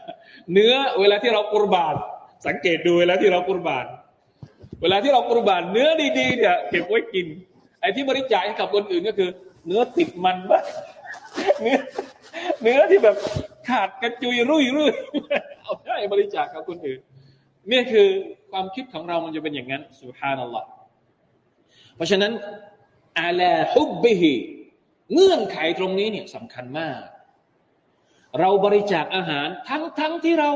ๆ เนื้อเวลาที่เรากุรบาน สังเกตดูเวลาที่เรากุรบาน เ วลาที่เรากุรบานเนื้อดีๆเนี่ยเก็บไว้กิน ไอ้ที่บริจาคให้กับคนอื่นก็คือ เนื้อติดมันบ้างเนื้อเนื้อที่แบบขาดกระจุยรุ่ยรุ่ยเอาได้บริจาคกับคนอื่นนี่คือความคิดของเรามันจะเป็นอย่างนั้นสุฮานัลลอฮ์เพราะฉะนั้นอาลาฮุบบิฮิเงื่อนไขตรงนี้เนี่ยสำคัญมาก เราบริจาคอาหารทั้งทั้งที่เรา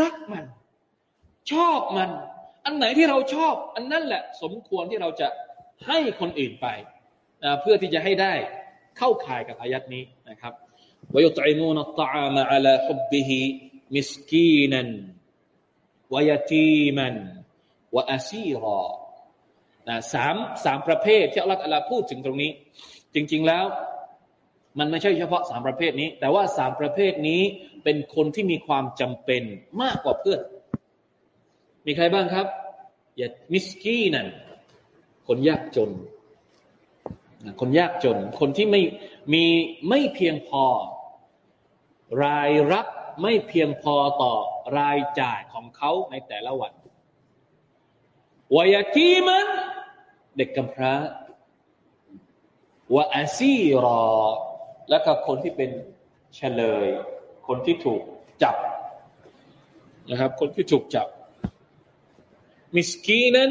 รักมัน ชอบมัน อันไหนที่เราชอบ อันนั้นแหละ สมควรที่เราจะให้คนอื่นไปนะเพื่อที่จะให้ได้เข้าข่ายกับอายัดนี้นะครับวยตมูนตามะอัลฮุบบิฮิมิสกีนันวยตีมันวะอซีรอนะสามสามประเภทที่อัลลอฮฺอัลลพูดถึงตรงนี้ จริง ๆแล้ว มันไม่ใช่เฉพาะสามประเภทนี้ แต่ว่าสามประเภทนี้เป็นคนที่มีความจำเป็นมากกว่าเพื่อนมีใครบ้างครับ ย่ามิสกี้นั่นคนยากจน คนยากจน คนที่ไม่มีไม่เพียงพอ รายรับไม่เพียงพอต่อรายจ่ายของเขาในแต่ละวันวายกีมันเด็กกำพร้าวะอาซีรอ และก็คนที่เป็นเฉลย คนที่ถูกจับนะครับ คนที่ถูกจับ มิสกีนัน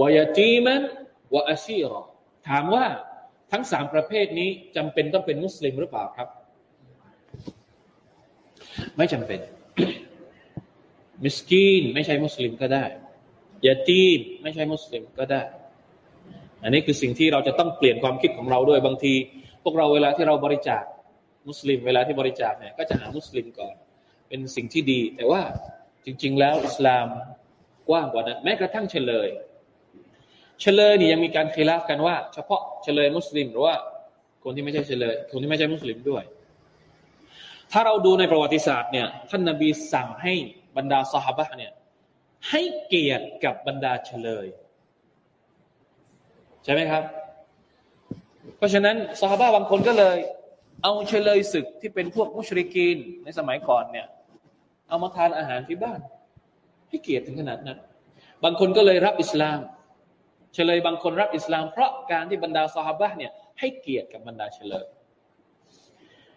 วายตีมันวะอาซีรอถามว่าทั้งสามประเภทนี้จำเป็นต้องเป็นมุสลิมหรือเปล่าครับ ไม่จำเป็น มิสกีนไม่ใช่มุสลิมก็ได้ยาตีมไม่ใช่มุสลิมก็ได้ อันนี้คือสิ่งที่เราจะต้องเปลี่ยนความคิดของเราด้วยบางที พวกเราเวลาที่เราบริจาคมุสลิม เวลาที่บริจาคเนี่ยก็จะหามุสลิมก่อน เป็นสิ่งที่ดี แต่ว่าจริง ๆ แล้วอิสลาม กว้างกว่านั้นแม้กระทั่งเฉลย เฉลยนี่ยังมีการคีลาฟกันว่า เฉพาะเฉลยมุสลิมหรือว่า คนที่ไม่ใช่เฉลย คนที่ไม่ใช่มุสลิมด้วย ถ้าเราดูในประวัติศาสตร์เนี่ย ท่านนาบีสั่งให้บรรดาสหบะเนี่ย ให้เกียรติกับบรรดาเฉลย ใช่ไหมครับ เพราะฉะนั้นสหบะบางคนก็เลย เอาเฉลยศึกที่เป็นพวกมุชริกีนในสมัยก่อนเนี่ย เอามาทานอาหารที่บ้าน ให้เกียรติถึงขนาดนั้น บางคนก็เลยรับอิสลาม เฉลยบางคนรับอิสลาม เพราะการที่บรรดาสหบะเนี่ยให้เกียรติกับบรรดาเฉลย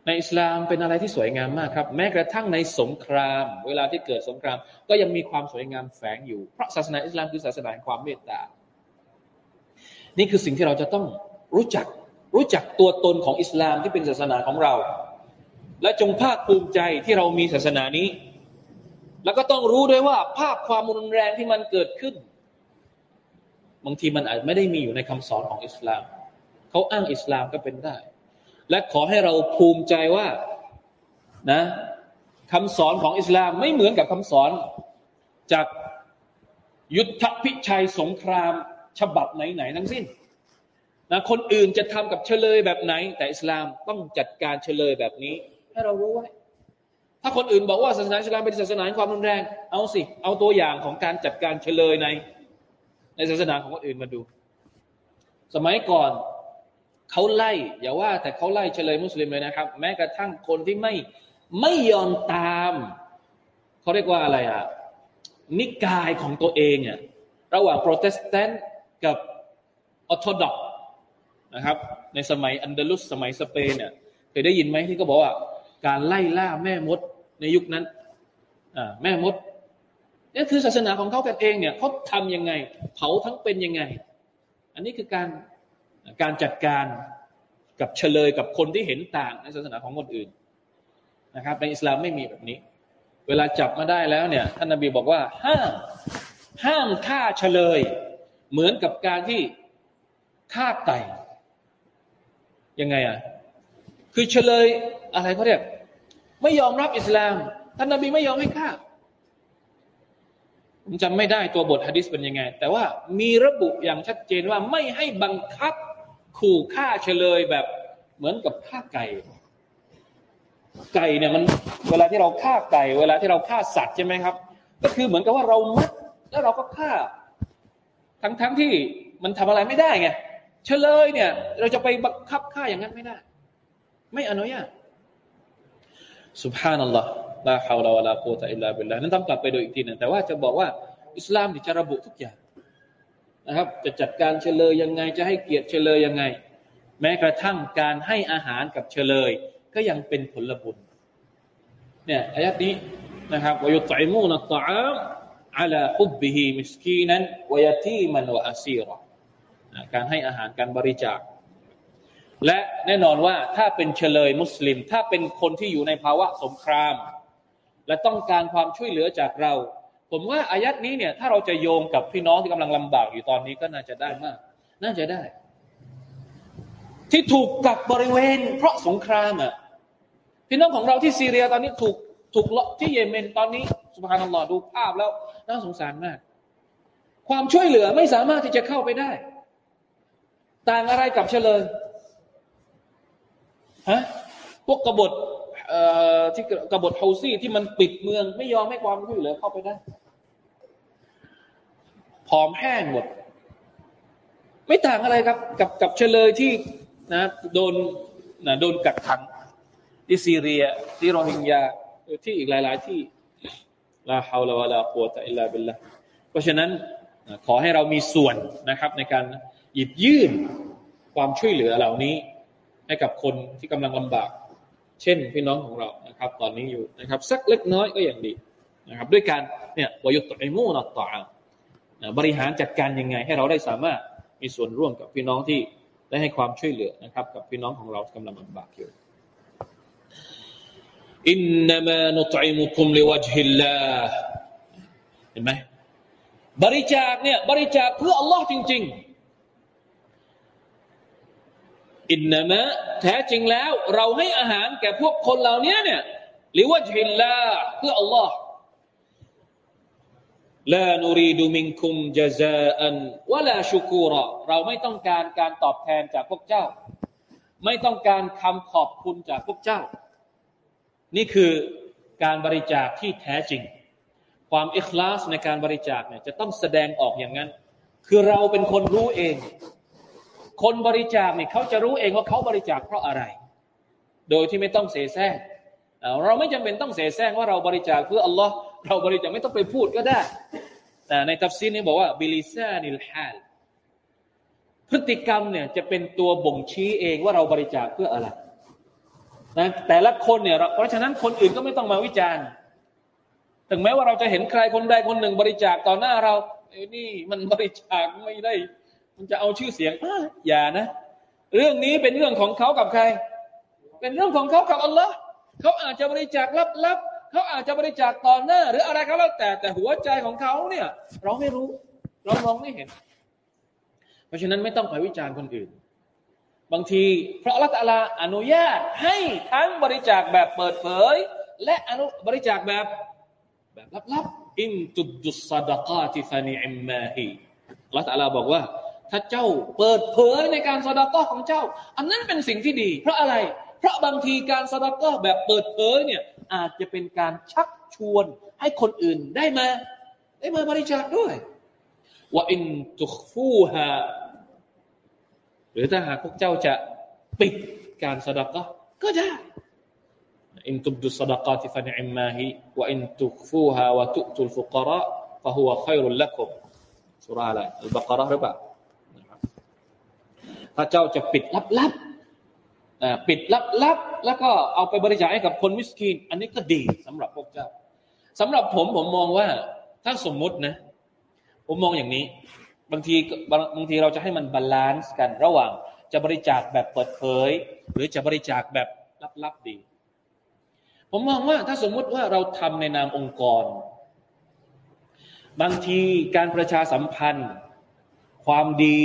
ในอิสลามเป็นอะไรที่สวยงามมากครับ แม้กระทั่งในสงคราม เวลาที่เกิดสงคราม ก็ยังมีความสวยงามแฝงอยู่ เพราะศาสนาอิสลามคือศาสนาแห่งความเมตตา นี่คือสิ่งที่เราจะต้องรู้จักรู้จักตัวตนของอิสลามที่เป็นศาสนาของเรา และจงภาคภูมิใจที่เรามีศาสนานี้ แล้วก็ต้องรู้ด้วยว่า ภาพความรุนแรงที่มันเกิดขึ้น บางทีมันอาจไม่ได้มีอยู่ในคำสอนของอิสลาม เขาอ้างอิสลามก็เป็นได้ และขอให้เราภูมิใจว่านะคำสอนของอิสลามไม่เหมือนกับคำสอนจากยุทธพิชัยสงคราม ฉบับไหนๆทั้งสิ้นนะคนอื่นจะทำกับเฉลยแบบไหน แต่อิสลามต้องจัดการเฉลยแบบนี้ ให้เรารู้ไว้ ถ้าคนอื่นบอกว่าศาสนาอิสลามเป็นศาสนาความรุนแรง เอาสิ เอาตัวอย่างของการจัดการเฉลยใน ในศาสนาของคนอื่นมาดู สมัยก่อนเขาไล่ อย่าว่า แต่เขาไล่เชลยมุสลิมเลยนะครับ แม้กระทั่งคนที่ไม่ไม่ยอมตามเขาเรียกว่าอะไรอะนิกายของตัวเองอะระหว่างโปรเตสแตนต์กับออร์โธดอกซ์นะครับ ในสมัยอันดาลุสสมัยสเปนเนี่ยเคยได้ยินไหมที่เขาบอกว่า การไล่ล่าแม่มด ในยุคนั้นแม่มดนี่คือศาสนาของเขากันเองเนี่ยเขาทำยังไง เผาทั้งเป็นยังไง อันนี้คือการการจัดการกับเฉลยกับคนที่เห็นต่างในศาสนาของคนอื่นนะครับในอิสลามไม่มีแบบนี้ เวลาจับมาได้แล้วเนี่ยท่านนบีบอกว่าห้ามห้ามฆ่าเฉลย เหมือนกับการที่ฆ่าไก่ยังไงอะคือเฉลยอะไรเขาเรียก ไม่ยอมรับอิสลาม ท่านนบีไม่ยอมให้ฆ่าผมจำไม่ได้ตัวบทฮะดิษเป็นยังไง แต่ว่ามีระบุอย่างชัดเจนว่าไม่ให้บังคับขู่ฆ่าเฉลยแบบเหมือนกับฆ่าไก่ ไก่เนี่ยมันเวลาที่เราฆ่าไก่ เวลาที่เราฆ่าสัตว์ใช่ไหมครับ ก็คือเหมือนกับว่าเรามัดแล้วเราก็ฆ่า ทั้งทั้งที่มันทำอะไรไม่ได้ไงเชลยเนี่ย เราจะไปบังคับฆ่าอย่างนั้นไม่ได้ ไม่อนุญาต سبحان الله لا حول ولا قوة إلا بالله นั้นต้องกลับไปดูอีกทีหนึ่งแต่ว่าจะบอกว่าอิสลามจะระบุทุกอย่างนะครับ จะจัดการเชลยยังไง จะให้เกียรติเชลยยังไง แม้กระทั่งการให้อาหารกับเชลย ก็ยังเป็นผลบุญเนี่ยอายะฮ์นี้นะครับ ويطعمون الطعامมอัลาฮุบบิฮิมิสกีนันวยตีมันวะอาซีรอการให้อาหารการบริจาค และแน่นอนว่าถ้าเป็นเฉลยมุสลิม ถ้าเป็นคนที่อยู่ในภาวะสงคราม และต้องการความช่วยเหลือจากเรา ผมว่าอายัดนี้เนี่ย ถ้าเราจะโยงกับพี่น้องที่กำลังลำบากอยู่ตอนนี้ก็น่าจะได้มาก น่าจะได้ ที่ถูกกักบริเวณ เพราะสงครามอะพี่น้องของเราที่ซีเรียตอนนี้ถูกถูกเลาะที่เยเมนตอนนี้สุภานัลลอฮ์ดูภาพแล้วน่าสงสารมาก ความช่วยเหลือไม่สามารถที่จะเข้าไปได้ ต่างอะไรกับเฉลย ฮะพวกกบฏที่กบฏเฮาซี่ที่มันปิดเมือง ไม่ยอมให้ความช่วยเหลือเข้าไปได้ผอมแห้งหมด ไม่ต่างอะไรครับ กับกับเฉลยที่นะโดนนะโดนกักขังที่ซีเรีย ที่โรฮิงญาที่อีกหลาย ๆ ที่ลาฮาวลาวะลาปัวตะอิลลาบิลละเพราะฉะนั้นขอให้เรามีส่วนนะครับ ในการหยิบยื่นความช่วยเหลือเหล่านี้ ให้กับคนที่กำลังลำบาก เช่นพี่น้องของเรานะครับ ตอนนี้อยู่นะครับ สักเล็กน้อยก็อย่างดีนะครับ ด้วยการเนี่ยวายุตไอมูนตตาบริหารจัดการยังไง ให้เราได้สามารถมีส่วนร่วมกับพี่น้องที่ได้ให้ความช่วยเหลือนะครับ กับพี่น้องของเรากำลังลำบากอยู่อินนามานุตอิมุคุมลิวะจฮิลลาเห็นไหมบริจาคเนี่ยบริจาคเพื่ออัลลอฮ์จริง ๆ อินนามะแท้จริงแล้ว เราให้อาหารแก่พวกคนเหล่านี้เนี่ยลิวะจฮิลลาเพื่ออัลลอฮ์ลานูรีดูมิงคุมจาซาอันวะลาชุกูรอเราไม่ต้องการการตอบแทนจากพวกเจ้า ไม่ต้องการคำขอบคุณจากพวกเจ้า นี่คือการบริจาคที่แท้จริง ความอิคลาสในการบริจาคเนี่ยจะต้องแสดงออกอย่างนั้น คือเราเป็นคนรู้เอง คนบริจาคเนี่ยเขาจะรู้เองว่าเขาบริจาคเพราะอะไร โดยที่ไม่ต้องเสแสร้งเราไม่จำเป็นต้องเสแสร้งว่าเราบริจาคเพื่ออัลลอฮ์เราบริจาคไม่ต้องไปพูดก็ได้แต่ในตัฟซีนนี้บอกว่าบิลิซานิลฮาลพฤติกรรมเนี่ยจะเป็นตัวบ่งชี้เองว่าเราบริจาคเพื่ออะไรนะแต่ละคนเนี่ยเพราะฉะนั้นคนอื่นก็ไม่ต้องมาวิจารณ์ ถึงแม้ว่าเราจะเห็นใครคนใดคนหนึ่งบริจาคต่อหน้าเราเอ้นี่มันบริจาคไม่ได้ มันจะเอาชื่อเสียงอย่านะ เรื่องนี้เป็นเรื่องของเขากับใคร เป็นเรื่องของเขากับอัลลอฮ์เขาอาจจะบริจาคลับๆเขาอาจจะบริจาคต่อหน้า หรืออะไรก็แล้วแต่แต่หัวใจของเขาเนี่ย เราไม่รู้ เรามองไม่เห็น เพราะฉะนั้นไม่ต้องไปวิจารณ์คนอื่น บางทีพระอัลลอฮฺอนุญาตให้ทั้งบริจาคแบบเปิดเผย และอนุบริจาคแบบแบบลับๆอินตุดุสซาดะกาติฟานิอิมมาฮีอัลลอฮฺบอกว่า ถ้าเจ้าเปิดเผยในการสดาก้อของเจ้า อันนั้นเป็นสิ่งที่ดี เพราะอะไร เพราะบางทีการสดาก้อแบบเปิดเผยเนี่ยอาจจะเป็นการชักชวนให้คนอื่นได้มา ได้มาบริจาคด้วยว่าอินตุฟูฮาหรือถ้าหากพวกเจ้าจะปิดการสดาก็ก็ได้อินตุบดุสดากาติฟันอิมมาฮิว่าอินตุฟูฮาวะตุตุลฟุกระفهو خير لكم ซูเราะฮ์อะไรอัลบะกอเราะฮ์หรือเปล่า ถ้าเจ้าจะปิดลับๆปิดลับๆแล้วก็เอาไปบริจาคให้กับคนมิสกีน อันนี้ก็ดีสำหรับพวกเจ้าสำหรับผมผมมองว่าถ้าสมมุตินะ ผมมองอย่างนี้ บางทีบางทีเราจะให้มัน balance กันระหว่างจะบริจาคแบบเปิดเผย หรือจะบริจาคแบบลับๆดี ผมมองว่าถ้าสมมุติว่าเราทำในนามองค์กร บางทีการประชาสัมพันธ์ ความดี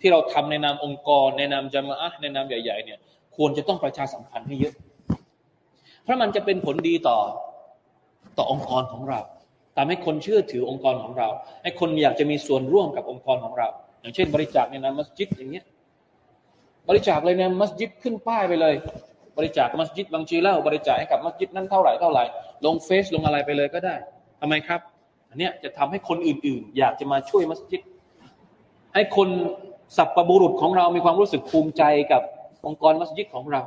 ที่เราทำในนามองค์กร ในนามจามะในนามใหญ่ ๆ เนี่ย ควรจะต้องประชาสัมพันธ์ให้เยอะ เพราะมันจะเป็นผลดีต่อต่อองค์กรของเราทำให้คนเชื่อถือองค์กรของเรา ให้คนอยากจะมีส่วนร่วมกับองค์กรของเรา อย่างเช่น บริจาคในนามมัสยิดอย่างเงี้ย บริจาคเลยในมัสยิดขึ้นป้ายไปเลย บริจาคมัสยิดบางชีเล่า บริจาคให้กับมัสยิดนั้นเท่าไหร่เท่าไหร่ ลงเฟซลงอะไรไปเลยก็ได้ทำไมครับ อันเนี้ยจะทำให้คนอื่นๆ อยากจะมาช่วยมัสยิด ให้คนสัพปบุรุษของเรามีความรู้สึกภูมิใจกับองค์กรมัสยิดของเรา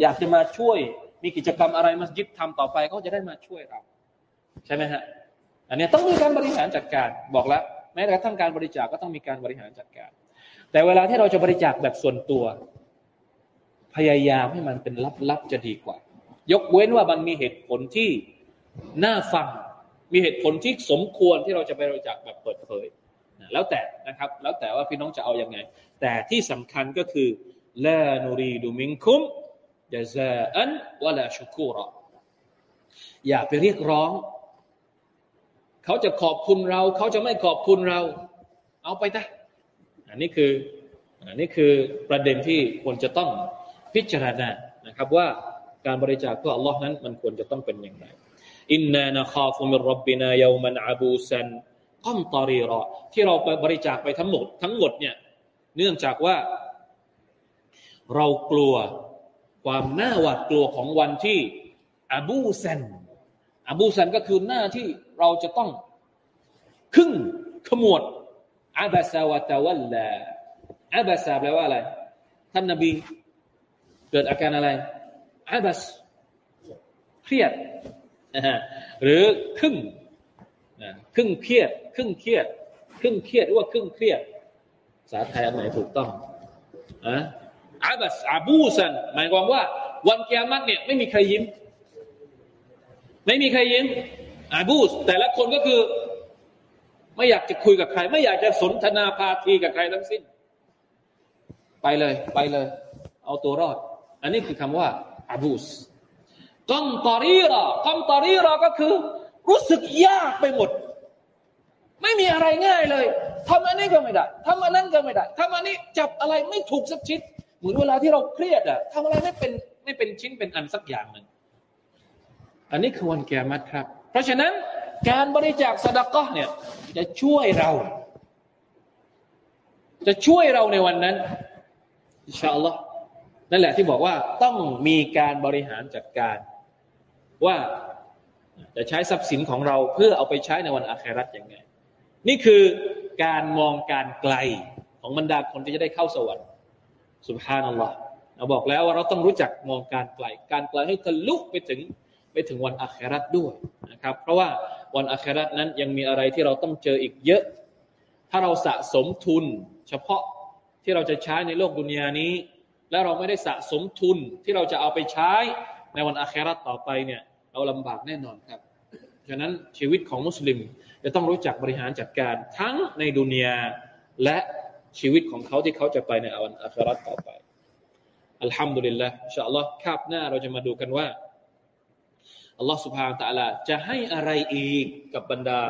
อยากจะมาช่วยมีกิจกรรมอะไรมัสยิดทำต่อไปเขาจะได้มาช่วยเรา ใช่ไหมฮะอันนี้ต้องมีการบริหารจัดการบอกแล้วแม้กระทั่งการบริจาคก็ต้องมีการบริหารจัดการ แต่เวลาที่เราจะบริจาคแบบส่วนตัว พยายามให้มันเป็นลับๆจะดีกว่า ยกเว้นว่ามันมีเหตุผลที่น่าฟัง มีเหตุผลที่สมควรที่เราจะไปบริจาคแบบเปิดเผย แล้วแต่นะครับ แล้วแต่ว่าพี่น้องจะเอาอยัางไง แต่ที่สำคัญก็คือลานูรีดูมิงคุมจาซาอันวะลาชุกูรออย่าไปเรียกร้อง เขาจะขอบคุณเรา เขาจะไม่ขอบคุณเรา เอาไปได้อันนี้คืออันนี้คือประเด็นที่ควรจะต้องพิจารณานะครับ ว่าการบริจาคเพื่ออัลลอฮ์นั้นมันควรจะต้องเป็นอย่างไรอินนานะคาฟุมิรับบินายามันอาบูซัน ก้อมตอรีรอ ที่เราไปบริจาคไปทั้งหมด ทั้งหมดเนี่ยเนื่องจากว่า เรากลัวความน่าหวาดกลัวของวันที่อบูซันอบูซันก็คือหน้าที่เราจะต้องขึ้นขมวดอาบาซาวะตะวัลลาอาบาซาแปลว่าอะไร ท่านนบีเกิดอาการอะไรอาบาสเครียดหรือครึ่ง ครึ่งเครียด ครึ่งเครียด ครึ่งเครียดหรือว่าครึ่งเครียดภาษาไทยอันไหนถูกต้องอะอาบัสอาบูซันหมายความว่า วันเกียรติเนี่ยไม่มีใครยิ้ม ไม่มีใครยิ้มอาบูส แต่ละคนก็คือ ไม่อยากจะคุยกับใคร ไม่อยากจะสนทนาพาทีกับใครทั้งสิ้น ไปเลยไปเลย เอาตัวรอด อันนี้คือคำว่าอาบูสกัมตอรีรอกัมตอรีรอก็คือ รู้สึกยากไปหมด ไม่มีอะไรง่ายเลยทำอันนี้ก็ไม่ได้ทำอันนั้นก็ไม่ได้ทำอันนี้จับอะไรไม่ถูกสักชิ้นเหมือนเวลาที่เราเครียดอะทำอะไรไม่เป็นไม่เป็นชิ้นเป็นอันสักอย่างหนึ่งอันนี้คือวันแกมัดครับ เพราะฉะนั้นการบริจาคสดกะเนี่ยจะช่วยเรา จะช่วยเราในวันนั้นอินชาอัลลอฮ์นั่นแหละที่บอกว่าต้องมีการบริหารจัดการว่า จะใช้ทรัพย์สินของเราเพื่อเอาไปใช้ในวันอาคราตอยังไง นี่คือการมองการไกลของบรรดาคนที่จะได้เข้าสวรรค์สุบฮานัลลอฮ์เราบอกแล้วว่าเราต้องรู้จักมองการไกล การไกลให้ทะลุไปถึงไปถึงวันอาคราตด้วยนะครับ เพราะว่าวันอาคราตนั้นยังมีอะไรที่เราต้องเจออีกเยอะ ถ้าเราสะสมทุน เฉพาะที่เราจะใช้ในโลกดุนยานี้ และเราไม่ได้สะสมทุนที่เราจะเอาไปใช้ในวันอาคราตต่อไปเนี่ย เอาลำบากแน่นอนครับฉะนั้นชีวิตของมุสลิม จะต้องรู้จักบริหารจัดการทั้งในดุนยาและชีวิตของเขาที่เขาจะไปในอวันอัคราต่อไปอัลฮัมดุลิลละอัลลอฮ์คาบหน้าเราจะมาดูกันว่าอัลลอฮ์สุบฮานตะลาจะให้อะไรอีกกับบรรดา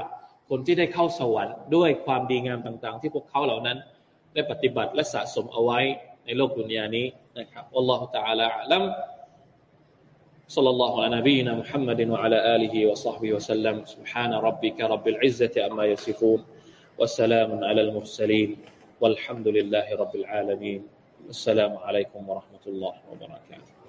คนที่ได้เข้าสวรรค์ด้วยความดีงามต่าง ๆ ที่พวกเขาเหล่านั้น ได้ปฏิบัติและสะสมเอาไว้ในโลกดุนยานี้นะครับอัลลอฮฺตะลาอัลลัม صلى الله على نبينا محمد وعلى آله وصحبه وسلم. سبحان ربك رب العزة أما يصفون وسلام على المرسلين. والحمد لله رب العالمين. السلام عليكم ورحمة الله وبركاته.